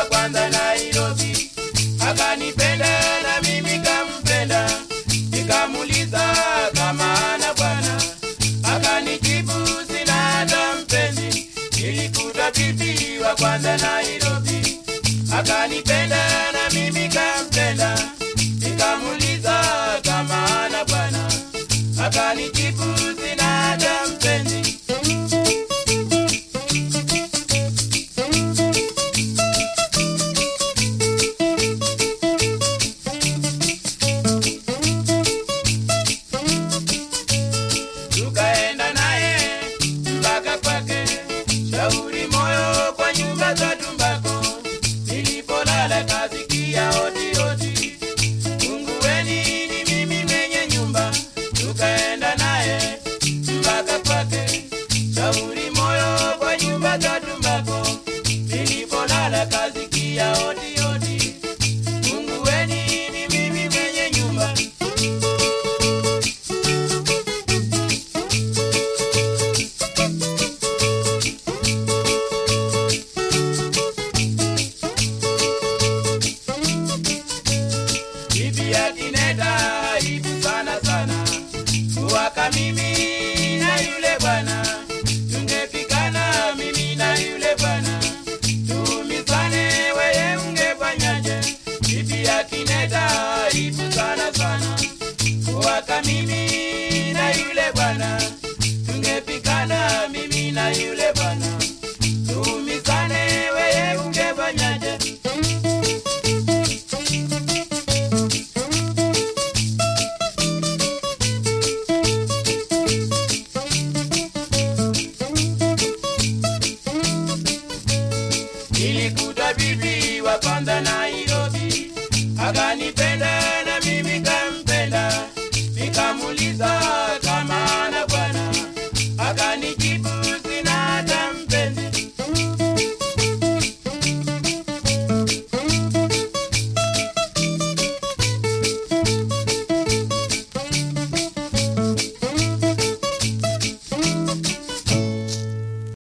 wa kwanza Nairobi, akanipenda na mimi kampenda, nikamuliza kama ana bwana, akanijibu sina hata mpenzi. Nilikuta bibi wa kwanza Nairobi, akanipenda na mimi kampenda, nikamuliza kama ana bwana, akanijibu tungepigana mimi na yule bwana, tungepigana mimi na yule bwana, tuumizane, weye